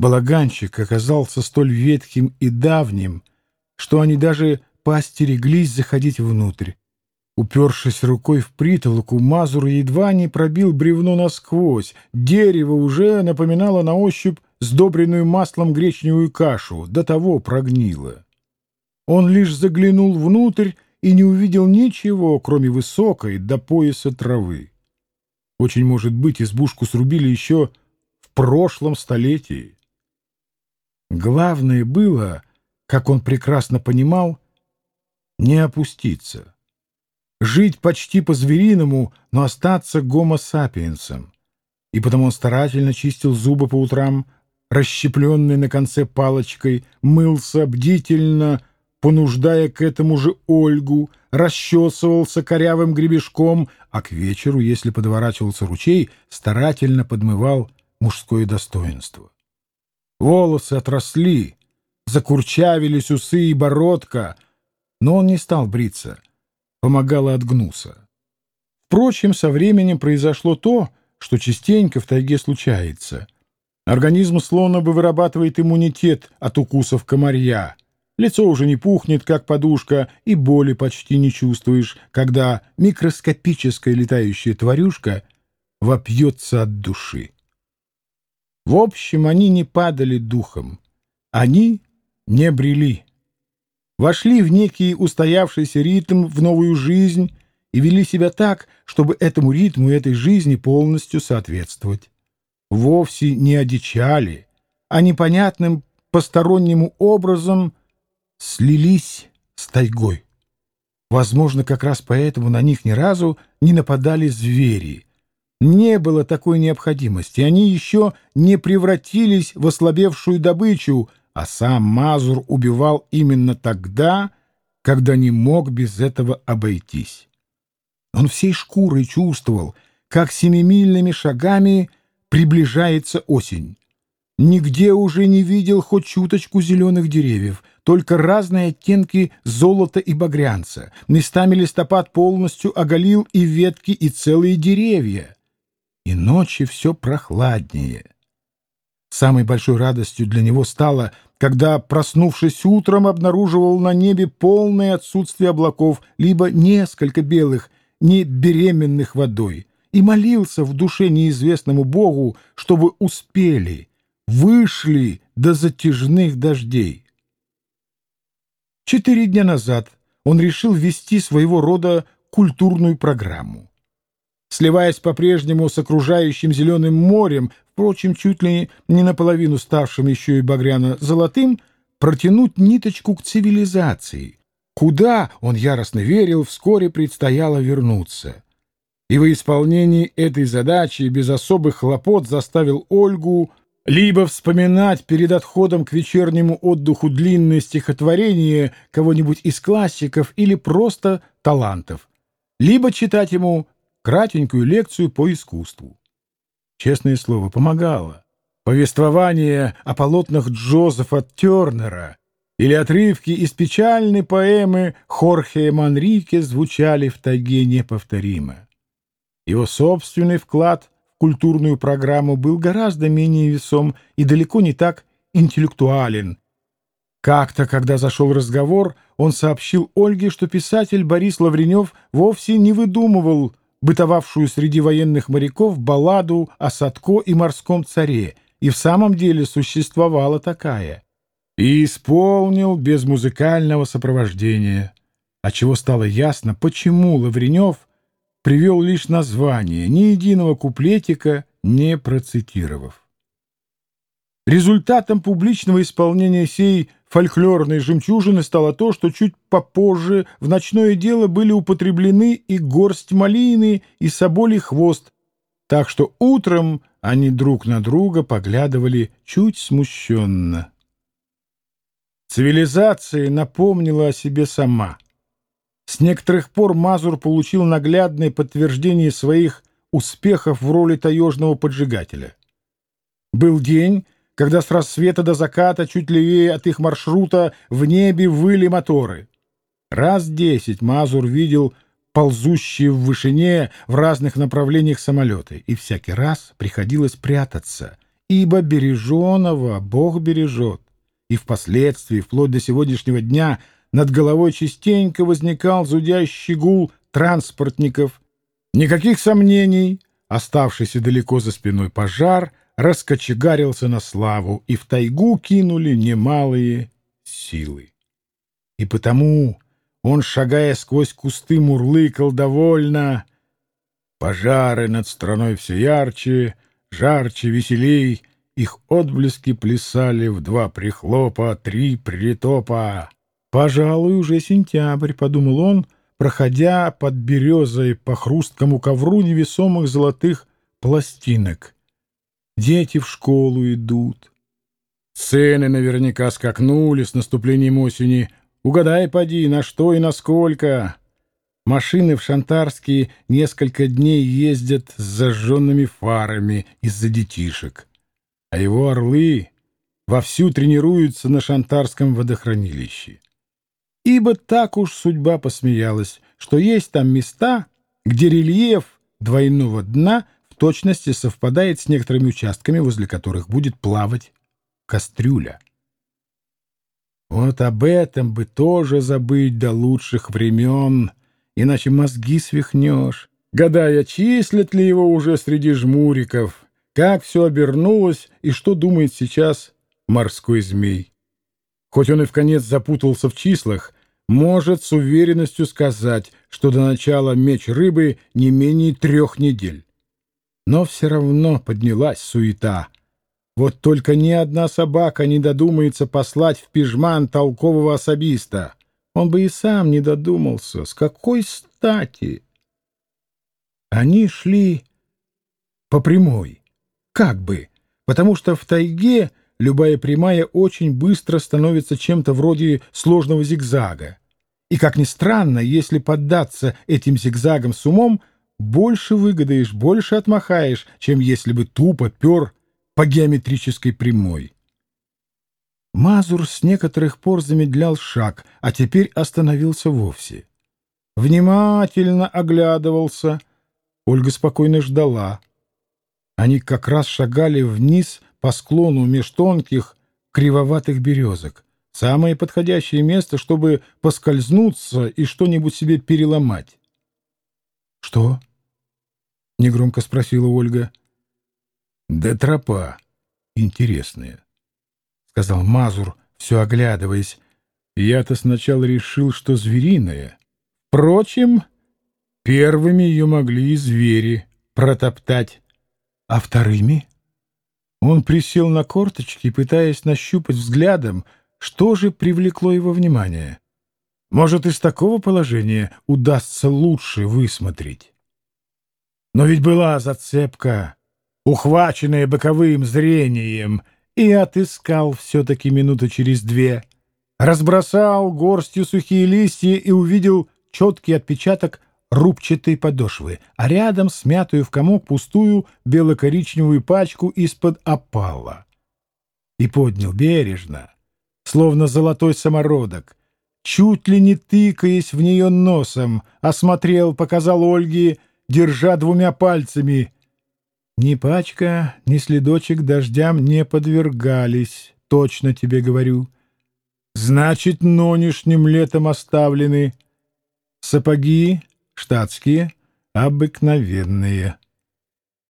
Балаганчик оказался столь ветхим и давним, что они даже поостереглись заходить внутрь. Упершись рукой в притолоку, Мазур едва не пробил бревно насквозь. Дерево уже напоминало на ощупь сдобренную маслом гречневую кашу, до того прогнило. Он лишь заглянул внутрь и не увидел ничего, кроме высокой до пояса травы. Очень может быть, избушку срубили еще в прошлом столетии. Главное было, как он прекрасно понимал, не опуститься. Жить почти по-звериному, но остаться гомо-сапиенсом. И потому он старательно чистил зубы по утрам, расщепленный на конце палочкой, мылся бдительно, понуждая к этому же Ольгу, расчесывался корявым гребешком, а к вечеру, если подворачивался ручей, старательно подмывал мужское достоинство. Волосы отросли, закурчавились усы и бородка, но он не стал бриться, помогало отгнуться. Впрочем, со временем произошло то, что частенько в тайге случается. Организм словно бы вырабатывает иммунитет от укусов комарья — Лицо уже не пухнет, как подушка, и боли почти не чувствуешь, когда микроскопическая летающая тварюшка вопьется от души. В общем, они не падали духом. Они не брели. Вошли в некий устоявшийся ритм, в новую жизнь и вели себя так, чтобы этому ритму и этой жизни полностью соответствовать. Вовсе не одичали, а непонятным постороннему образом — слились с тайгой. Возможно, как раз поэтому на них ни разу не нападали звери. Не было такой необходимости. Они еще не превратились в ослабевшую добычу, а сам Мазур убивал именно тогда, когда не мог без этого обойтись. Он всей шкурой чувствовал, как семимильными шагами приближается осень. Нигде уже не видел хоть чуточку зеленых деревьев, только разные оттенки золота и багрянца. Местами листопад полностью оголил и ветки, и целые деревья. И ночи все прохладнее. Самой большой радостью для него стало, когда, проснувшись утром, обнаруживал на небе полное отсутствие облаков, либо несколько белых, не беременных водой, и молился в душе неизвестному Богу, чтобы успели — вышли до затяжных дождей. Четыре дня назад он решил ввести своего рода культурную программу. Сливаясь по-прежнему с окружающим зеленым морем, впрочем, чуть ли не наполовину ставшим еще и багряно-золотым, протянуть ниточку к цивилизации, куда, он яростно верил, вскоре предстояло вернуться. И во исполнении этой задачи без особых хлопот заставил Ольгу либо вспоминать перед отходом к вечернему отдыху длинное стихотворение кого-нибудь из классиков или просто талантов, либо читать ему кратенькую лекцию по искусству. Честное слово, помогало. Повествование о полотнах Джозефа Тернера или отрывки из печальной поэмы Хорхе Манрике звучали в тайге неповторимо. Его собственный вклад культурную программу был гораздо менее весом и далеко не так интеллектуален. Как-то, когда зашел разговор, он сообщил Ольге, что писатель Борис Лавренев вовсе не выдумывал бытовавшую среди военных моряков балладу о Садко и морском царе, и в самом деле существовала такая. И исполнил без музыкального сопровождения, отчего стало ясно, почему Лавренев — привел лишь название, ни единого куплетика не процитировав. Результатом публичного исполнения сей фольклорной жемчужины стало то, что чуть попозже в ночное дело были употреблены и горсть малины, и соболий хвост, так что утром они друг на друга поглядывали чуть смущенно. Цивилизация напомнила о себе сама — с некоторых пор Мазур получил наглядное подтверждение своих успехов в роли таежного поджигателя. Был день, когда с рассвета до заката, чуть левее от их маршрута, в небе выли моторы. Раз десять Мазур видел ползущие в вышине в разных направлениях самолеты, и всякий раз приходилось прятаться ибо береженого Бог бережет. И впоследствии, вплоть до сегодняшнего дня, над головой частенько возникал зудящий гул транспортников. Никаких сомнений, оставшийся далеко за спиной пожар раскочегарился на славу, и в тайгу кинули немалые силы. И потому он, шагая сквозь кусты, мурлыкал довольно. Пожары над страной все ярче, жарче, веселей, их отблески плясали в два прихлопа, три притопа. «Пожалуй, уже сентябрь», — подумал он, проходя под березой по хрусткому ковру невесомых золотых пластинок. Дети в школу идут. Цены наверняка скакнули с наступлением осени. Угадай, поди, на что и на сколько. Машины в Шантарские несколько дней ездят с зажженными фарами из-за детишек. А его орлы вовсю тренируются на Шантарском водохранилище. Ибо так уж судьба посмеялась, что есть там места, где рельеф двойного дна точности совпадает с некоторыми участками, возле которых будет плавать кастрюля. Вот об этом бы тоже забыть до лучших времен, иначе мозги свихнешь, гадая, числят ли его уже среди жмуриков, как все обернулось и что думает сейчас морской змей. Хоть он и в конец запутался в числах, может с уверенностью сказать, что до начала меч рыбы не менее трех недель. Но все равно поднялась суета — вот только ни одна собака не додумается послать в пижман толкового особиста. Он бы и сам не додумался. С какой стати? Они шли по прямой. Как бы. Потому что в тайге любая прямая очень быстро становится чем-то вроде сложного зигзага. И, как ни странно, если поддаться этим зигзагам с умом, больше выгодаешь, больше отмахаешь, чем если бы тупо пер по геометрической прямой. Мазур с некоторых пор замедлял шаг, а теперь остановился вовсе. Внимательно оглядывался. Ольга спокойно ждала. Они как раз шагали вниз по склону меж тонких, кривоватых березок. Самое подходящее место, чтобы поскользнуться и что-нибудь себе переломать. — Что? — негромко спросила Ольга. Да тропа интересная, — сказал Мазур, все оглядываясь. Я-то сначала решил, что звериная. Впрочем, первыми ее могли и звери протоптать, а вторыми... Он присел на корточки, пытаясь нащупать взглядом, что же привлекло его внимание. Может, из такого положения удастся лучше высмотреть. Но ведь была зацепка ухваченное боковым зрением, и отыскал все-таки минуту через две. Разбросал горстью сухие листья и увидел четкий отпечаток рубчатой подошвы, а рядом смятую в комок пустую бело-коричневую пачку из-под опала. И поднял бережно, словно золотой самородок, чуть ли не тыкаясь в нее носом, осмотрел, показал Ольге, держа двумя пальцами — ни пачка, ни следочек дождям не подвергались, точно тебе говорю. Значит, нонешним летом оставлены. Сапоги штатские, обыкновенные.